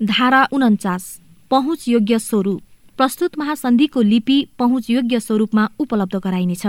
धारा उन्चास पहुँचयोग्य स्वरूप। प्रस्तुत महासन्धिको लिपि पहुँचयोग्य स्वरूपमा उपलब्ध गराइनेछ।